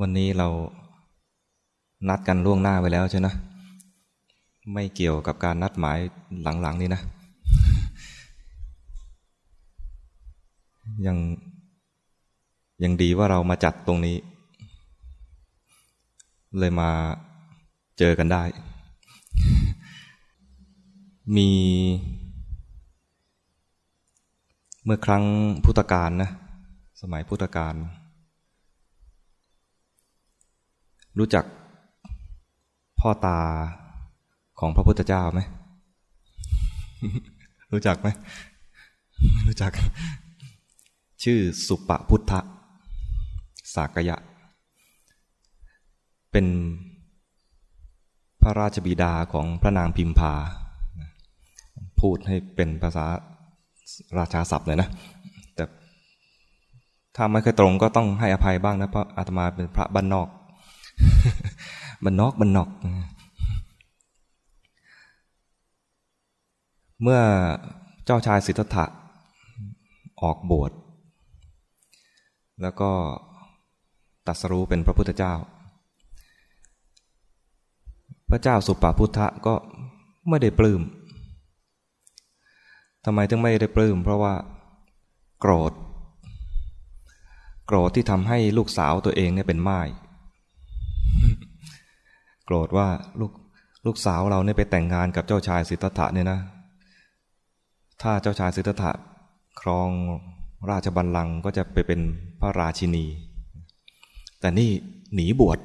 วันนี้เรานัดกันล่วงหน้าไปแล้วใช่ไหมไม่เกี่ยวกับการนัดหมายหลังๆ นี้นะ ยังยังดีว่าเรามาจัดตรงนี้ เลยมาเจอกันได้ มีเมื่อครั้งพุทธกาลนะ สมัยพุทธกาล รู้จักพ่อตาของพระพุทธเจ้าไหม รู้จักไหมรู้จัก ชื่อสุปพุทธสากยะ เป็นพระราชบิดาของพระนางพิมพา พูดให้เป็นภาษาราชาศัพท์เลยนะ แต่ถ้าไม่เคยตรงก็ต้องให้อภัยบ้างนะ เพราะอาตมาเป็นพระบ้านนอก บันนอกบันนอก เมื่อเจ้าชายสิทธัตถะออกบวชแล้วก็ตัสรู้เป็นพระพุทธเจ้า พระเจ้าสุปาพุทธะก็ไม่ได้ปลื้มทำไมถึงไม่ได้ปลื้มเพราะว่าโกรธ โกรธที่ทำให้ลูกสาวตัวเองเนี่ยเป็นไม้ โกรธว่าลูกลูกสาวเราเนี่ยไปแต่งงานกับเจ้าชายสิทธัตถะเนี่ยนะ ถ้าเจ้าชายสิทธัตถะครองราชบัลลังก์ก็จะไปเป็นพระราชินี แต่นี่หนีบวช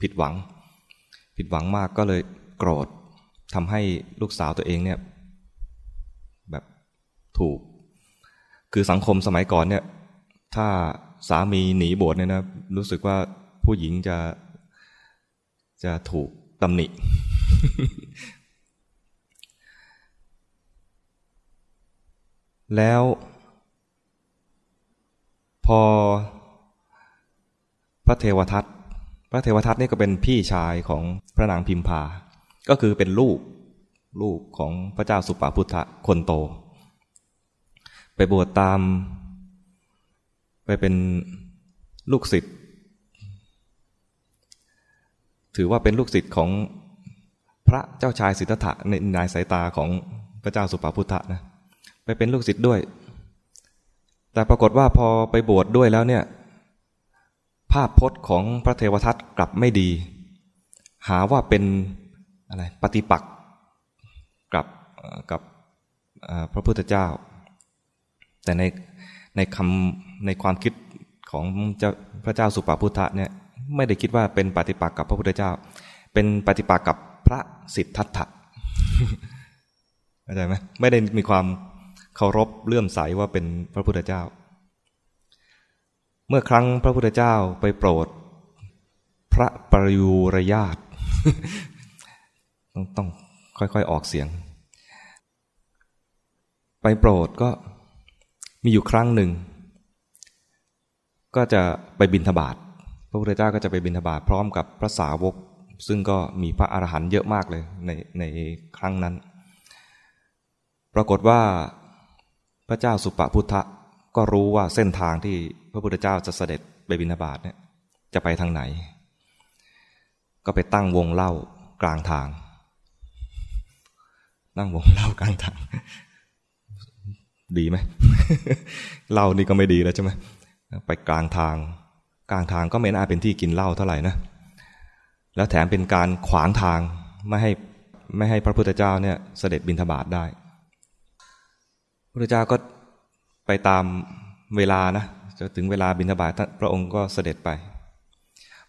ผิดหวัง ผิดหวังมากก็เลยโกรธทำให้ลูกสาวตัวเองเนี่ย แบบถูก คือสังคมสมัยก่อนเนี่ย ถ้าสามีหนีบวชเนี่ยนะ รู้สึกว่าผู้หญิงจะ จะถูกตำหนิ แล้ว พอพระเทวทัตพระเทวทัตนี่ก็เป็นพี่ชายของพระนางพิมพา ก็คือเป็นลูกลูกของพระเจ้าสุปาพุทธะคนโต ไปบวชตาม ไปเป็นลูกศิษย์ ถือว่าเป็นลูกศิษย์ของพระเจ้าชายสิทธัตถะในนายสายตาของพระเจ้าสุปาพุทธะนะไปเป็นลูกศิษย์ด้วย แต่ปรากฏว่าพอไปบวชดด้วยแล้วเนี่ย ภาพพจน์ของพระเทวทัตกลับไม่ดี หาว่าเป็นอะไรปฏิปักษ์กับกับพระพุทธเจ้า แต่ในในคำในความคิดของเจ้าพระเจ้าสุปาพุทธะเนี่ย ไม่ได้คิดว่าเป็นปฏิปักษ์กับพระพุทธเจ้า เป็นปฏิปักษ์กับพระสิทธัตถะเข้าใจไหมไม่ได้มีความเคารพเลื่อมใสว่าเป็นพระพุทธเจ้า เมื่อครั้งพระพุทธเจ้าไปโปรด พระปริยูรญาตต้องต้องค่อยๆออกเสียง ไปโปรดก็มีอยู่ครั้งหนึ่ง ก็จะไปบินทบาท พระพุทธเจ้าก็จะไปบิณฑบาตพร้อมกับพระสาวก ซึ่งก็มีพระอรหันต์เยอะมากเลยในในครั้งนั้น ปรากฏว่าพระเจ้าสุปพุทธะก็รู้ว่าเส้นทางที่พระพุทธเจ้าจะเสด็จไปบิณฑบาตเนี่ยจะไปทางไหน ก็ไปตั้งวงเล่ากลางทางตั้งวงเล่ากลางทาง ดีไหมเล่านี่ก็ไม่ดีแล้วใช่ไหมไปกลางทาง กลางทางก็ไม่น่าเป็นที่กินเหล้าเท่าไหร่นะแล้วแถมเป็นการขวางทางไม่ให้ไม่ให้พระพุทธเจ้าเนี่ยเสด็จบินทบาทได้ พระพุทธเจ้าก็ไปตามเวลานะจะถึงเวลาบินทบาทพระองค์ก็เสด็จไป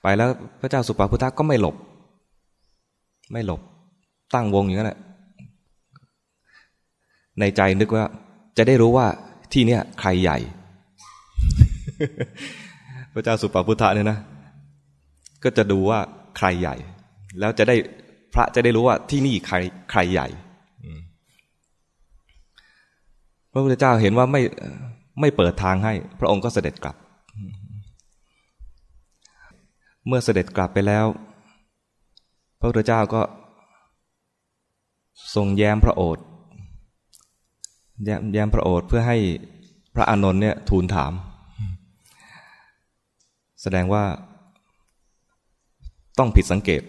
ไปแล้วพระเจ้าสุปาพุทธก็ไม่หลบ ไม่หลบตั้งวงอย่างนั้นแหละในใจนึกว่าจะได้รู้ว่าที่เนี่ยใครใหญ่ พระเจ้าสุปาพุทธะเนี่ยนะ ก็จะดูว่าใครใหญ่ แล้วจะได้พระจะได้รู้ว่าที่นี่ใครใครใหญ่พระพุทธเจ้าเห็นว่าไม่ไม่เปิดทางให้ พระองค์ก็เสด็จกลับ เมื่อเสด็จกลับไปแล้ว พระพุทธเจ้าก็ ทรงแย้มพระโอษฐ์แย้มพระโอษฐ์เพื่อให้พระอานนท์เนี่ยทูลถาม แสดงว่า ต้องผิดสังเกต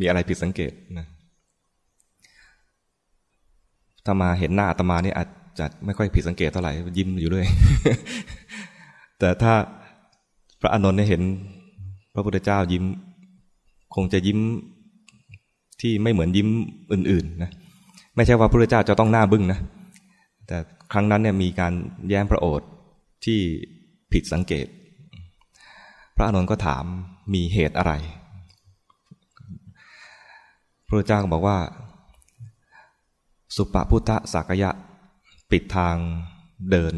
มีอะไรผิดสังเกตนะถ้ามาเห็นหน้าอาตมานี่อาจจะไม่ค่อยผิดสังเกตเท่าไหร่ยิ้มอยู่ด้วย แต่ถ้าพระอานนท์เนี่ยเห็น พระพุทธเจ้ายิ้ม คงจะยิ้มที่ไม่เหมือนยิ้มอื่น ๆ นะ ไม่ใช่ว่าพระพุทธเจ้าจะต้องหน้าบึ้งนะ แต่ครั้งนั้นเนี่ยมีการแย้มพระโอษฐ์ที่ผิดสังเกต พระอานนท์ก็ถามมีเหตุอะไร พระเจ้าก็บอกว่า สุปพุทธสักยะ ปิดทางเดิน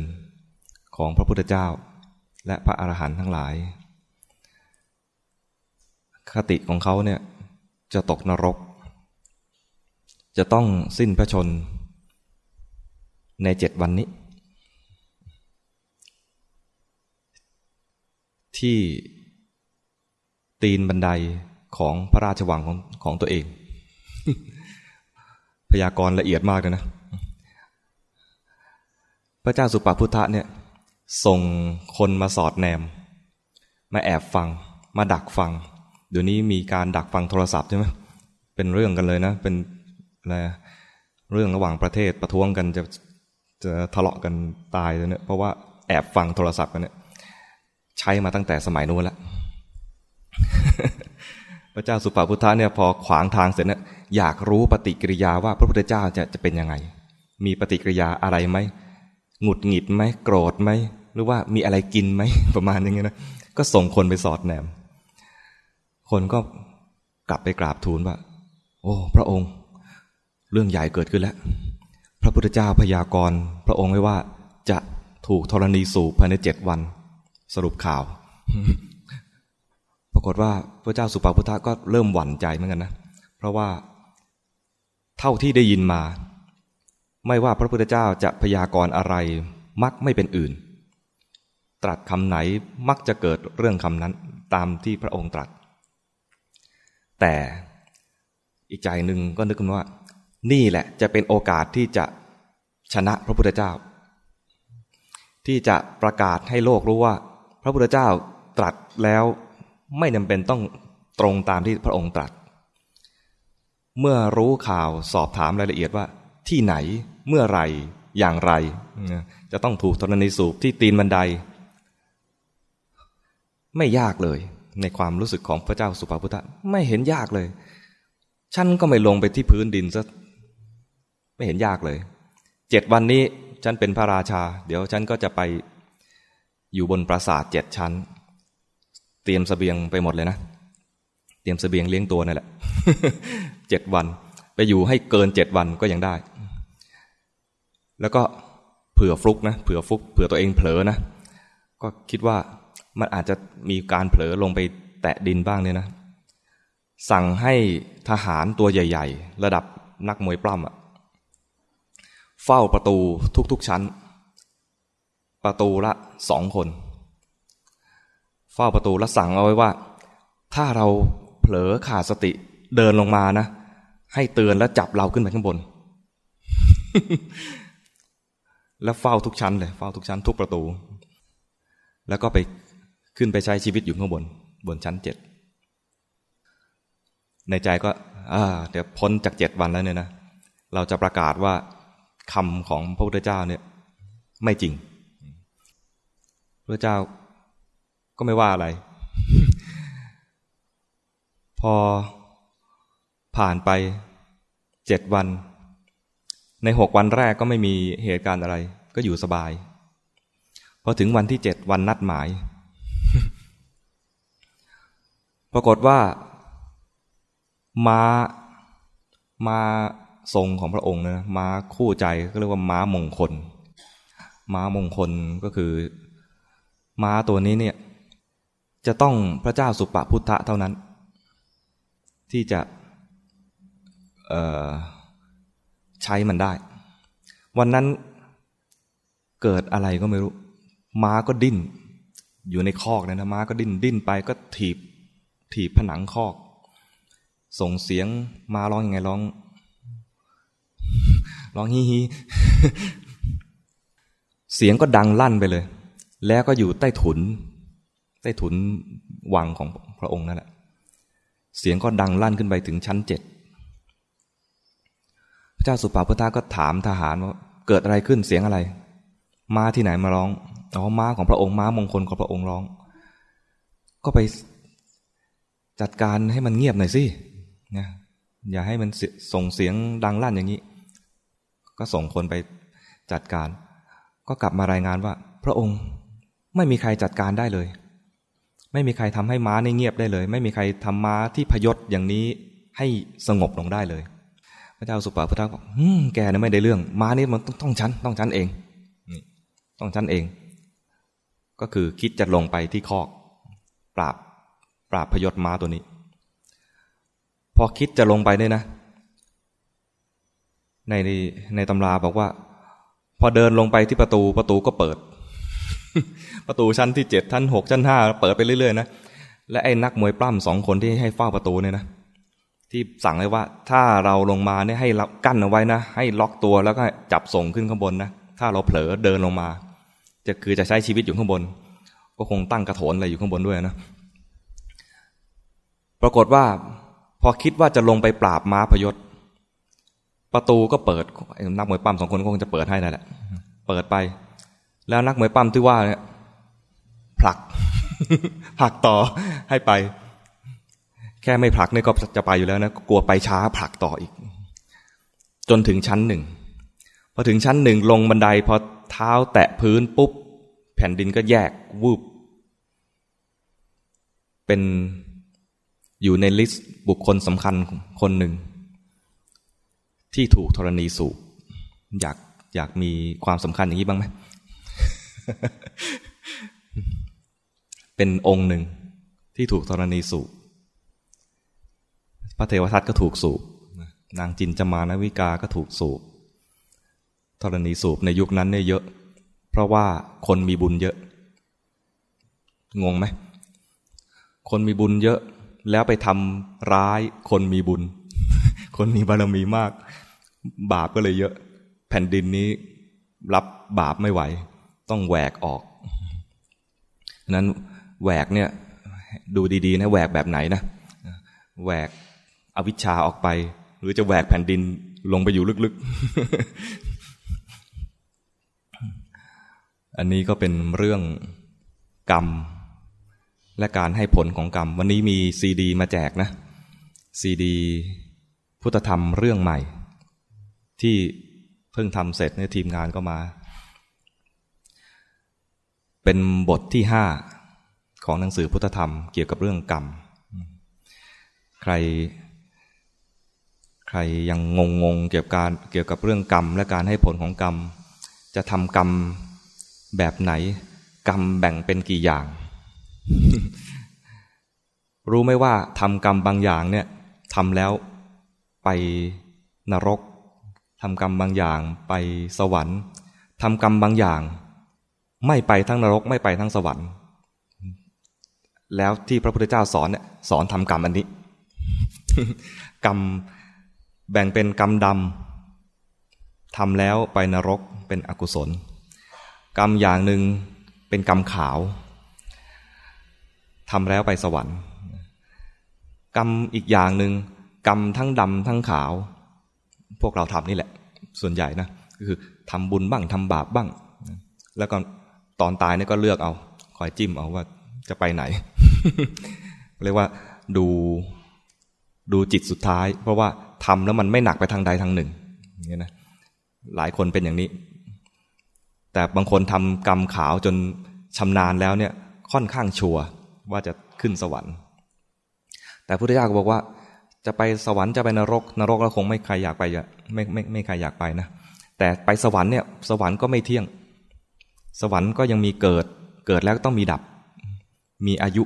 ของพระพุทธเจ้า และพระอรหันต์ทั้งหลาย คติของเขาเนี่ยจะตกนรก จะต้องสิ้นพระชน ในเจ็ดวันนี้ ที่ตีนบันไดของพระราชวังของของตัวเอง พยากรณ์ละเอียดมากเลยนะ พระเจ้าสุปาพุทธะเนี่ย ส่งคนมาสอดแนม มาแอบฟัง มาดักฟัง เดี๋ยวนี้มีการดักฟังโทรศัพท์ใช่ไหมเป็นเรื่องกันเลยนะ เป็นอะไรเรื่องระหว่างประเทศประท้วงกันจะจะทะเลาะกันตายเลยเนี่ยเพราะว่าแอบฟังโทรศัพท์กันเนี่ย ใช้มาตั้งแต่สมัยนู้นแล้วพระเจ้าสุปาพุทธะเนี่ยพอขวางทางเสร็จเนี่ยอยากรู้ปฏิกิริยาว่าพระพุทธเจ้าจะจะเป็นยังไง มีปฏิกิริยาอะไรไหมหงุดหงิดไหมโกรธไหมหรือว่ามีอะไรกินไหมประมาณอย่างเงี้ยนะก็ส่งคนไปสอดแนม คนก็กลับไปกราบทูลว่า โอ้ พระองค์ เรื่องใหญ่เกิดขึ้นแล้ว พระพุทธเจ้าพยากรณ์พระองค์ไว้ว่าจะถูกธรณีสูบภายในเจ็ดวัน สรุปข่าว ปรากฏว่าพระเจ้าสุปาพุทธะก็เริ่มหวั่นใจเหมือนกันนะ เพราะว่าเท่าที่ได้ยินมา ไม่ว่าพระพุทธเจ้าจะพยากรณ์อะไร มักไม่เป็นอื่น ตรัสคำไหนมักจะเกิดเรื่องคำนั้นตามที่พระองค์ตรัส แต่อีกใจหนึ่งก็นึกขึ้นว่า นี่แหละจะเป็นโอกาสที่จะชนะพระพุทธเจ้า ที่จะประกาศให้โลกรู้ว่า ระพุทธเจ้าตรัสแล้วไม่จำเป็นต้องตรงตามที่พระองค์ตรัส เมื่อรู้ข่าวสอบถามรายละเอียดว่า ที่ไหนเมื่อไรอย่างไร จะต้องถูกธรณีสูบที่ตีนบันได ไม่ยากเลย ในความรู้สึกของพระเจ้าสุภาพุทธะไม่เห็นยากเลย ฉันก็ไม่ลงไปที่พื้นดินซะไม่เห็นยากเลย เจ็ดวันนี้ฉันเป็นพระราชา เดี๋ยวฉันก็จะไป อยู่บนปราสาทเจ็ดชั้น เตรียมสเสบียงไปหมดเลยนะ เตรียมสเสบียงเลี้ยงตัวนั่นแหละเจ็ดวัน ไปอยู่ให้เกินเจ็ดวันก็ยังได้ แล้วก็เผื่อฟลุกนะ เผื่อฟลุก เผื่อตัวเองเผลอนะ ก็คิดว่ามันอาจจะมีการเผลอลงไปแตะดินบ้างเนี่ยนะ สั่งให้ทหารตัวใหญ่ ๆ ระดับนักมวยปล้ำอะเฝ้าประตูทุกๆชั้น ประตูละสองคน เฝ้าประตูแล้วสั่งเอาไว้ว่า ถ้าเราเผลอขาดสติเดินลงมานะ ให้เตือนแล้วจับเราขึ้นไปข้างบน แล้วเฝ้าทุกชั้นเลยเฝ้าทุกชั้นทุกประตู แล้วก็ไปขึ้นไปใช้ชีวิตอยู่ข้างบน บนชั้นเจ็ดในใจก็เดี๋ยวพ้นจากเจ็ดวันแล้วเนี่ยนะ เราจะประกาศว่าคำของพระพุทธเจ้าเนี่ย ไม่จริง พระเจ้าก็ไม่ว่าอะไร พอผ่านไปเจ็ดวัน ในหกวันแรกก็ไม่มีเหตุการณ์อะไร ก็อยู่สบายพอถึงวันที่เจ็ดวันนัดหมาย ปรากฏว่าม้าม้าทรงของพระองค์นะม้าคู่ใจก็เรียกว่าม้ามงคล ม้ามงคลก็คือ ม้าตัวนี้เนี่ย จะต้องพระเจ้าสุปพุทธะเท่านั้น ที่จะใช้มันได้ วันนั้นเกิดอะไรก็ไม่รู้ ม้าก็ดิ้น อยู่ในคอกนะนะม้าก็ดิ้นดิ้นไปก็ถีบ ถีบผนังคอก ส่งเสียงมาร้องยังไงร้อง ร้องฮีฮีเสียงก็ดังลั่นไปเลย แล้วก็อยู่ใต้ถุน ใต้ถุนวังของพระองค์นั่นแหละเสียงก็ดังลั่นขึ้นไปถึงชั้นเจ็ดพระเจ้าสุปาพุทธาก็ถามทหารว่าเกิดอะไรขึ้นเสียงอะไรม้าที่ไหนมาร้องอ๋อม้าของพระองค์ม้ามงคลของพระองค์ร้อง ก็ไปจัดการให้มันเงียบหน่อยสินะอย่าให้มันส่งเสียงดังลั่นอย่างนี้ ก็ส่งคนไปจัดการ ก็กลับมารายงานว่า พระองค์ ไม่มีใครจัดการได้เลย ไม่มีใครทำให้ม้านี่เงียบได้เลย ไม่มีใครทำม้าที่พยศอย่างนี้ให้สงบลงได้เลย พระเจ้าสุปาพุทธะบอกแกนี่ไม่ได้เรื่อง ม้านี่มันต้องชั้นต้องชั้นเองต้องชั้นเอง ก็คือคิดจะลงไปที่คอก ปราบปราบพยศม้าตัวนี้ พอคิดจะลงไปเนี่ยนะ ในในตำราบอกว่า พอเดินลงไปที่ประตูประตูก็เปิด ประตูชั้นที่เจ็ดชั้นหกชั้นห้าเปิดไปเรื่อยๆนะและไอ้นักมวยปล้ำสองคนที่ให้เฝ้าประตูเนี่ยนะที่สั่งเลยว่า ถ้าเราลงมาเนี่ยให้กั้นเอาไว้นะ ให้ล็อกตัวแล้วก็จับส่งขึ้นข้างบนนะถ้าเราเผลอเดินลงมา จะคือจะใช้ชีวิตอยู่ข้างบน ก็คงตั้งกระโถนอะไรอยู่ข้างบนด้วยนะปรากฏว่า พอคิดว่าจะลงไปปราบม้าพยศ ประตูก็เปิดนักมวยปั้มสองคนก็คงจะเปิดให้นั่นแหละ เปิดไป แล้วนักมวยปั้มที่ว่าเนี่ยผลัก ผลักต่อให้ไป แค่ไม่ผลักเนี่ยก็จะไปอยู่แล้วนะกลัวไปช้าผลักต่ออีก จนถึงชั้นหนึ่งพอถึงชั้นหนึ่งลงบันไดพอเท้าแตะพื้นปุ๊บ แผ่นดินก็แยกวูบเป็นอยู่ในลิสต์บุคคลสำคัญคนหนึ่ง ที่ถูกธรณีสูบอยากอยากมีความสำคัญอย่างนี้บ้างไหม เป็นองค์หนึ่งที่ถูกธรณีสูบพระเทวทัตก็ถูกสูบนางจินจมานวิกาก็ถูกสูบธรณีสูบในยุคนั้นเนี่ยเยอะ เพราะว่าคนมีบุญเยอะ งงไหม คนมีบุญเยอะ แล้วไปทำร้ายคนมีบุญ คนมีบารมีมาก บาปก็เลยเยอะ แผ่นดินนี้รับบาปไม่ไหว ต้องแหวกออกนั้นแหวกเนี่ยดูดีๆนะแหวกแบบไหนนะแหวกอวิชชาออกไป หรือจะแหวกแผ่นดินลงไปอยู่ลึกๆ อันนี้ก็เป็นเรื่องกรรม และการให้ผลของกรรม วันนี้มีซีดี มาแจกนะซีดี พุทธธรรมเรื่องใหม่ ที่เพิ่งทำเสร็จในทีมงานก็มา เป็นบทที่ห้าของหนังสือพุทธธรรมเกี่ยวกับเรื่องกรรม ใคร ใครยังงงงเกี่ยวกับการเกี่ยวกับเรื่องกรรม และการให้ผลของกรรม จะทำกรรมแบบไหน กรรมแบ่งเป็นกี่อย่าง รู้ไหมว่าทำกรรมบางอย่างเนี่ยทำแล้วไปนรกทำกรรมบางอย่างไปสวรรค์ทำกรรมบางอย่าง ไม่ไปทั้งนรกไม่ไปทั้งสวรรค์ แล้วที่พระพุทธเจ้าสอนเนี่ยสอนทำกรรมอันนี้ กรรมแบ่งเป็นกรรมดำทำแล้วไปนรกเป็นอกุศล กรรมอย่างหนึ่งเป็นกรรมขาวทำแล้วไปสวรรค์ กรรมอีกอย่างหนึ่งกรรมทั้งดำทั้งขาว พวกเราทำนี่แหละ ส่วนใหญ่นะก็คือทำบุญบ้างทำบาปบ้าง แล้วก็ ตอนตายเนี่ยก็เลือกเอา คอยจิ้มเอาว่าจะไปไหน เรียกว่าดูดูจิตสุดท้าย เพราะว่าทำแล้วมันไม่หนักไปทางใดทางหนึ่งเนี่ยนะหลายคนเป็นอย่างนี้ แต่บางคนทำกรรมขาวจนชำนาญแล้วเนี่ยค่อนข้างชัวร์ว่าจะขึ้นสวรรค์ แต่พุทธเจ้าก็บอกว่า จะไปสวรรค์จะไปนรก นรกเราคงไม่ใครอยากไปไม่ไม่ไม่ใครอยากไปนะแต่ไปสวรรค์เนี่ยสวรรค์ก็ไม่เที่ยง สวรรค์ก็ยังมีเกิด เกิดแล้วต้องมีดับ มีอายุ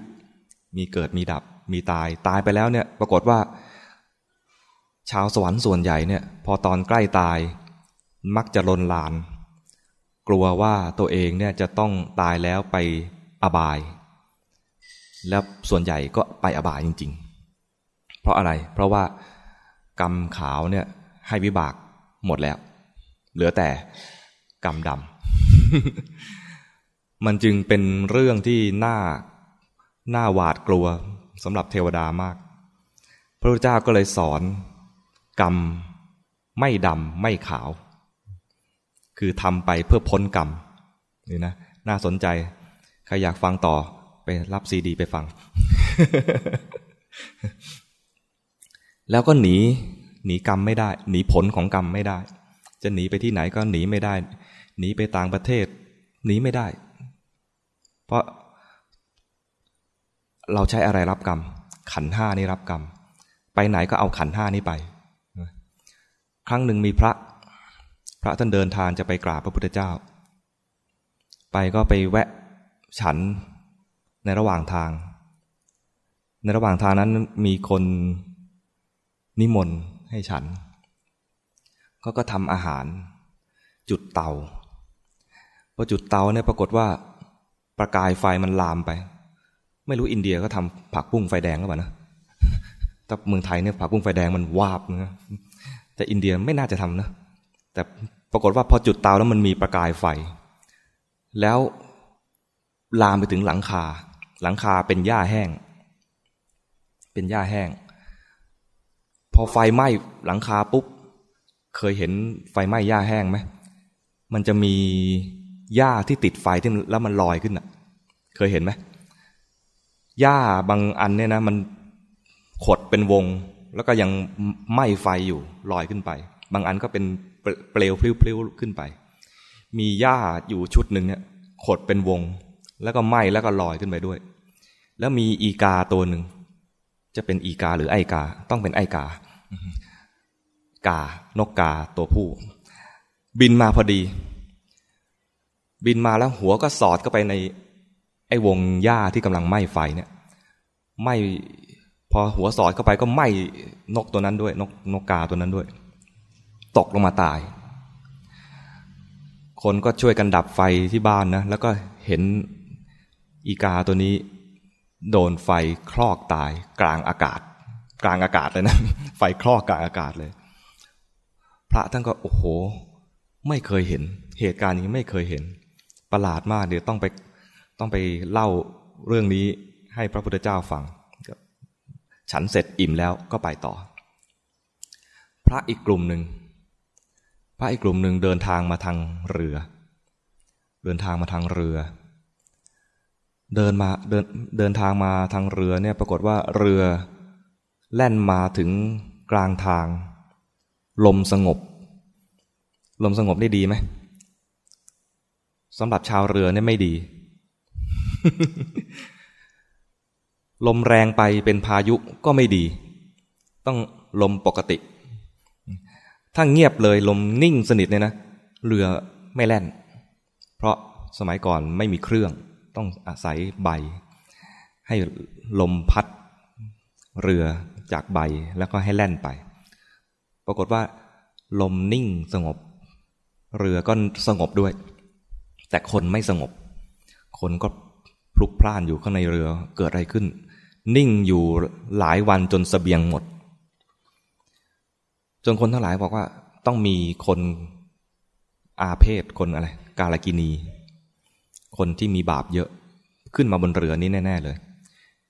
มีเกิดมีดับ มีตาย ตายไปแล้วเนี่ย ปรากฏว่า ชาวสวรรค์ส่วนใหญ่เนี่ย พอตอนใกล้ตาย มักจะลนลาน กลัวว่าตัวเองเนี่ยจะต้องตายแล้วไปอบาย แล้วส่วนใหญ่ก็ไปอบายจริง ๆ เพราะอะไร เพราะว่ากรรมขาวเนี่ยให้วิบากหมดแล้ว เหลือแต่กรรมดำ มันจึงเป็นเรื่องที่น่าน้าหวาดกลัวสำหรับเทวดามาก พระพุทธเจ้าก็เลยสอน กรรมไม่ดำไม่ขาว คือทำไปเพื่อพ้นกรรมนี่นะน่าสนใจ ใครอยากฟังต่อไปรับซีดีไปฟัง แล้วก็หนี หนีกรรมไม่ได้ หนีผลของกรรมไม่ได้ จะหนีไปที่ไหนก็หนีไม่ได้ หนีไปต่างประเทศ หนีไม่ได้ เพราะเราใช้อะไรรับกรรม ขันห้านี่รับกรรม ไปไหนก็เอาขันห้านี้ไป ครั้งหนึ่งมีพระ พระท่านเดินทางจะไปกราบพระพุทธเจ้า ไปก็ไปแวะฉันในระหว่างทาง ในระหว่างทางนั้นมีคนนิมนต์ให้ฉันเขาก็ทำอาหาร จุดเตา อจุดเตาเนี่ยปรากฏว่า ประกายไฟมันลามไป ไม่รู้อินเดียก็ทำผักบุ้งไฟแดงหรือเปล่านะแต่เมืองไทยเนี่ยผักบุ้งไฟแดงมันวาบนะแต่อินเดียไม่น่าจะทำนะ แต่ปรากฏว่าพอจุดเตาแล้วมันมีประกายไฟ แล้วลามไปถึงหลังคา หลังคาเป็นหญ้าแห้ง เป็นหญ้าแห้ง พอไฟไหม้หลังคาปุ๊บ เคยเห็นไฟไหม้หญ้าแห้งไหม มันจะมี หญ้าที่ติดไฟที่แล้วมันลอยขึ้นอะ เคยเห็นไหมหญ้าบางอันเนี่ยนะ มันขดเป็นวง แล้วก็ยังไหม้ไฟอยู่ลอยขึ้นไป บางอันก็เป็นเปลวพลิ้วๆขึ้นไป มีหญ้าอยู่ชุดหนึ่งเนี่ยขดเป็นวง แล้วก็ไหม้แล้วก็ลอยขึ้นไปด้วย แล้วมีอีกาตัวหนึ่งจะเป็นอีกาหรือไอกา ต้องเป็นไอกา กา นกกาตัวผู้ บินมาพอดี บินมาแล้วหัวก็สอดเข้าไปใน ไอ้วงหญ้าที่กำลังไหม้ไฟเนี่ยไหม้พอหัวสอดเข้าไปก็ไหม้นกตัวนั้นด้วย นกนกกาตัวนั้นด้วย ตกลงมาตาย คนก็ช่วยกันดับไฟที่บ้านนะ แล้วก็เห็นอีกาตัวนี้ โดนไฟคลอกตาย กลางอากาศ กลางอากาศเลยนะ ไฟคลอกกลางอากาศเลย พระท่านก็โอ้โห ไม่เคยเห็น เหตุการณ์นี้ไม่เคยเห็น ประหลาดมากเดี๋ยวต้องไปต้องไปเล่าเรื่องนี้ให้พระพุทธเจ้าฟัง ฉันเสร็จอิ่มแล้วก็ไปต่อ พระอีกกลุ่มหนึ่งพระอีกกลุ่มหนึ่งเดินทางมาทางเรือ เดินทางมาทางเรือ เดินมาเดินเดินทางมาทางเรือเนี่ยปรากฏว่าเรือแล่นมาถึงกลางทาง ลมสงบ ลมสงบได้ดีไหม สำหรับชาวเรือเนี่ยไม่ดี ลมแรงไปเป็นพายุก็ไม่ดี ต้องลมปกติ ถ้าเงียบเลยลมนิ่งสนิทเนี่ยนะ เรือไม่แล่น เพราะสมัยก่อนไม่มีเครื่อง ต้องอาศัยใบ ให้ลมพัด เรือจากใบแล้วก็ให้แล่นไป ปรากฏว่า ลมนิ่งสงบ เรือก็สงบด้วย แต่คนไม่สงบ คนก็พลุกพล่านอยู่ข้างในเรือเกิดอะไรขึ้น นิ่งอยู่หลายวันจนสเสบียงหมด จนคนทั้งหลายบอกว่าต้องมีคนอาเพศคนอะไร กาลกินี คนที่มีบาปเยอะขึ้นมาบนเรือนี้แน่ ๆ เลย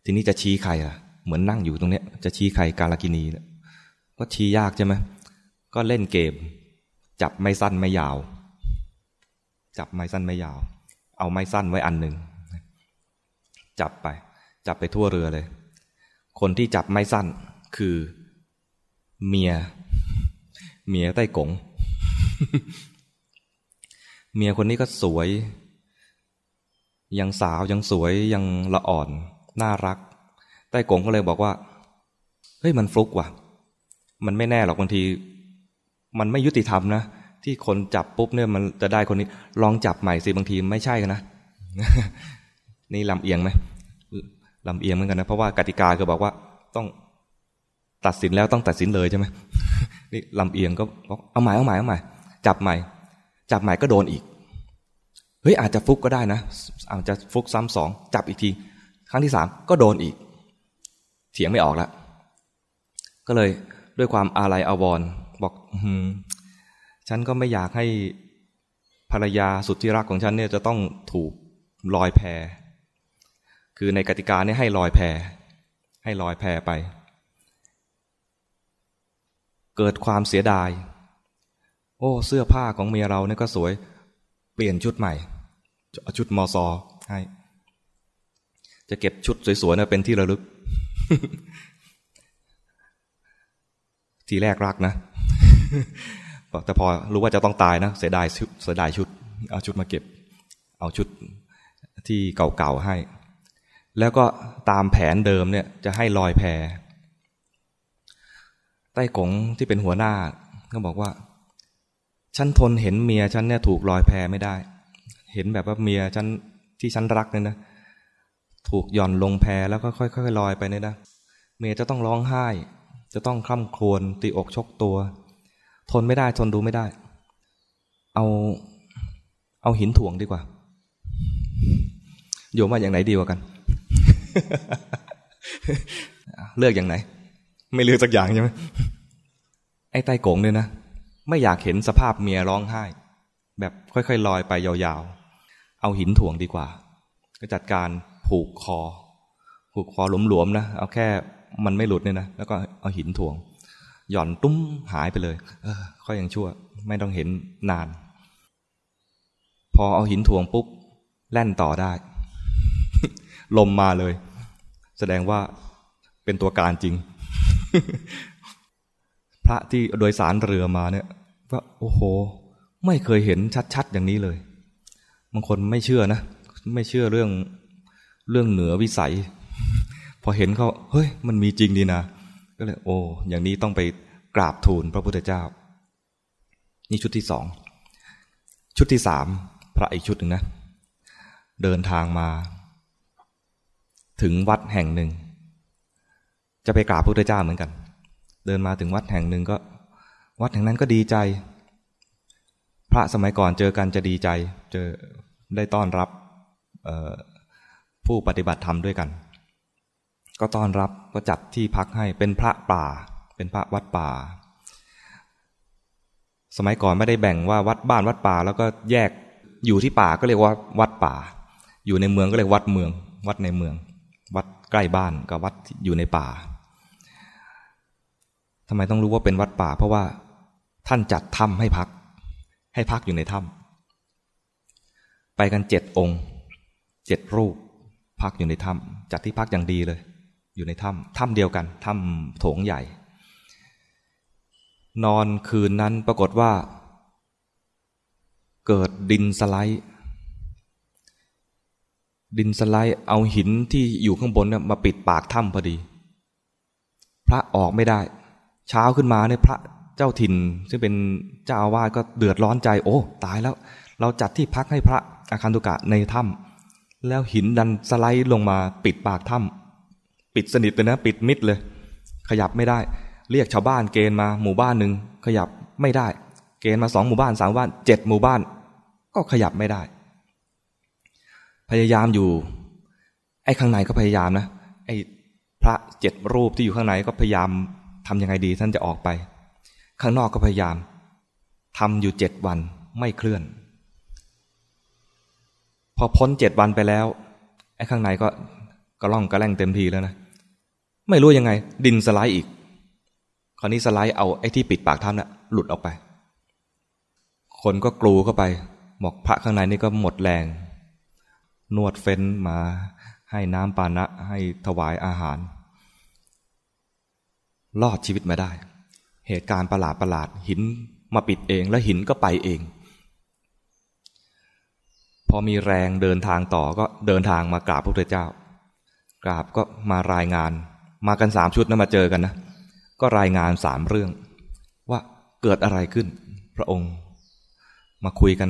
ทีนี้จะชี้ใครอะ เหมือนนั่งอยู่ตรงเนี้ย จะชี้ใครกาลกินีก็ชี้ยากใช่ไหมก็เล่นเกม จับไม่สั้นไม่ยาว จับไม่สั้นไม่ยาว เอาไม้สั้นไว้อันหนึ่งจับไป จับไปทั่วเรือเลย คนที่จับไม้สั้นคือเมีย เมียใต้กง เมียคนนี้ก็สวย ยังสาวยังสวยยังละอ่อน น่ารัก ใต้กงก็เลยบอกว่า เฮ้ยมันฟลุกว่ะ มันไม่แน่หรอกบางที มันไม่ยุติธรรมนะ ที่คนจับปุ๊บเนี่ยมันจะได้คนนี้ ลองจับใหม่สิบางทีไม่ใช่กันนะ นี่ลำเอียงไหมลำเอียงเหมือนกันนะ เพราะว่ากติกาก็บอกว่าต้องตัดสินแล้วต้องตัดสินเลยใช่ไหมนี่ลำเอียงก็บอกเอาใหม่เอาใหม่เอาใหม่จับใหม่ จับใหม่ก็โดนอีกเฮ้ยอาจจะฟุกก็ได้นะอาจจะฟุกซ้ำสองจับอีกที ครั้งที่สามก็โดนอีก เถียงไม่ออกแล้วก็เลยด้วยความอาลัยอาวรณ์บอกอื ฉันก็ไม่อยากให้ภรรยาสุดที่รักของฉันเนี่ยจะต้องถูกลอยแพคือคือในกติกาเนี่ยให้ลอยแพให้ลอยแพไป เกิดความเสียดาย โอ้ เสื้อผ้าของเมียเราเนี่ยก็สวย เปลี่ยนชุดใหม่ ชุดมอซอให้ จะเก็บชุดสวยๆเนี่ยเป็นที่ระลึก ทีแรกรักนะ แต่พอรู้ว่าจะต้องตายนะเสียดายชุดเสียดายชุด เอาชุดมาเก็บ เอาชุดที่เก่าๆให้ แล้วก็ตามแผนเดิมเนี่ยจะให้ลอยแพใต้กงที่เป็นหัวหน้าก็บอกว่า ฉันทนเห็นเมียฉันเนี่ยถูกลอยแพไม่ได้ เห็นแบบว่าเมียฉันที่ฉันรักเนี่ยนะถูกหย่อนลงแพแล้วก็ค่อยๆลอยไปเนี่ยนะเมียจะต้องร้องไห้ จะต้องคร่ำครวญตีอกชกตัว ทนไม่ได้ทนดูไม่ได้ เอาเอาหินถ่วงดีกว่า โยมว่าอย่างไหนดีกว่ากัน เลือกอย่างไหน ไม่เลือกสักอย่างใช่ไหมไอ้ใต้โกงเนี่ยนะ ไม่อยากเห็นสภาพเมียร้องไห้ แบบค่อยๆลอยไปยาวๆ เอาหินถ่วงดีกว่า ก็จัดการผูกคอ ผูกคอหลวมๆนะ เอาแค่มันไม่หลุดเนี่ยนะ แล้วก็เอาหินถ่วง หย่อนตุ้มหายไปเลย เออค่อยยังชั่ว ไม่ต้องเห็นนาน พอเอาหินถ่วงปุ๊บ แล่นต่อได้ ลมมาเลย แสดงว่าเป็นตัวการจริง พระที่โดยสารเรือมาเนี่ยว่าโอ้โห ไม่เคยเห็นชัดๆอย่างนี้เลยบางคนไม่เชื่อนะ ไม่เชื่อเรื่องเรื่องเหนือวิสัย พอเห็นเขาเฮ้ย มันมีจริงดีนะ ก็เลยโอ้อย่างนี้ต้องไปกราบทูลพระพุทธเจ้า นี่ชุดที่สองชุดที่สามพระอีกชุดหนึ่งนะ เดินทางมา ถึงวัดแห่งหนึ่ง จะไปกราบพระพุทธเจ้าเหมือนกัน เดินมาถึงวัดแห่งหนึ่งก็ วัดแห่งนั้นก็ดีใจ พระสมัยก่อนเจอกันจะดีใจ เจอได้ต้อนรับผู้ปฏิบัติธรรมด้วยกัน ก็ต้อนรับก็จัดที่พักให้เป็นพระป่า เป็นพระวัดป่า สมัยก่อนไม่ได้แบ่งว่าวัดบ้านวัดป่า แล้วก็แยกอยู่ที่ป่าก็เรียกว่าวัดป่า อยู่ในเมืองก็เรียกวัดเมือง วัดในเมือง วัดใกล้บ้านกับวัดอยู่ในป่าทำไมต้องรู้ว่าเป็นวัดป่า เพราะว่าท่านจัดถ้ำให้พัก ให้พักอยู่ในถ้ำไปกันเจ็ดองค์เจ็ดรูป พักอยู่ในถ้ำจัดที่พักอย่างดีเลย อยู่ในถ้ำถ้ำเดียวกันถ้ำโถงใหญ่ นอนคืนนั้นปรากฏว่า เกิดดินสไลด์ ดินสไลด์เอาหินที่อยู่ข้างบนเนี่ยมาปิดปากถ้ำพอดี พระออกไม่ได้ เช้าขึ้นมาเนี่ยพระเจ้าถิ่น ซึ่งเป็นเจ้าอาวาสก็เดือดร้อนใจ โอ้ตายแล้ว เราจัดที่พักให้พระอาคันตุกะในถ้ำแล้วหินดันสไลด์ลงมาปิดปากถ้ำ ปิดสนิทเลยนะ ปิดมิดเลย ขยับไม่ได้ เรียกชาวบ้านเกณฑ์มาหมู่บ้านหนึ่งขยับไม่ได้ เกณฑ์มาสองหมู่บ้านสามบ้านเจ็ดหมู่บ้าน ก็ขยับไม่ได้ พยายามอยู่ ไอ้ข้างในก็พยายามนะไอ้พระเจ็ดรูปที่อยู่ข้างในก็พยายามทำยังไงดีท่านจะออกไป ข้างนอกก็พยายามทำอยู่เจ็ดวันไม่เคลื่อน พอพ้นเจ็ดวันไปแล้วไอ้ข้างในก็ก็ล่องกระแล่งเต็มทีแล้วนะ ไม่รู้ยังไง ดินสไลด์อีก คราวนี้สไลด์เอาไอ้ที่ปิดปากถ้ำนะ่ะหลุดออกไป คนก็กลูเข้าไปบอกพระข้างในนี่ก็หมดแรง นวดเฟ้นมาให้น้ำปานะให้ถวายอาหาร รอดชีวิตมาได้ เหตุการณ์ประหลาดประหลาดหินมาปิดเองแล้วหินก็ไปเอง พอมีแรงเดินทางต่อก็เดินทางมากราบพระพุทธเจ้า กราบก็มารายงาน มากันสามชุดนะมาเจอกันนะ ก็รายงานสามเรื่อง ว่าเกิดอะไรขึ้น พระองค์ มาคุยกัน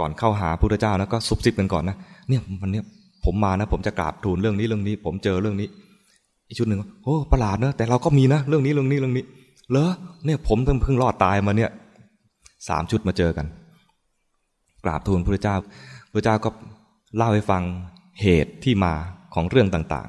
ก่อนเข้าหาพระพุทธเจ้าแล้วก็ซุบซิบกันก่อนนะเนี่ยวันนี้ผมมานะ ผมจะกราบทูลเรื่องนี้เรื่องนี้ ผมเจอเรื่องนี้ อีกชุดหนึ่งโอ้ประหลาดนะแต่เราก็มีนะเรื่องนี้เรื่องนี้เรื่องนี้เหรอเนี่ยผมเพิ่งเพิ่งรอดตายมาเนี่ยสามชุดมาเจอกัน กราบทูลพระเจ้าพระเจ้าก็เล่าให้ฟังเหตุที่มาของเรื่องต่าง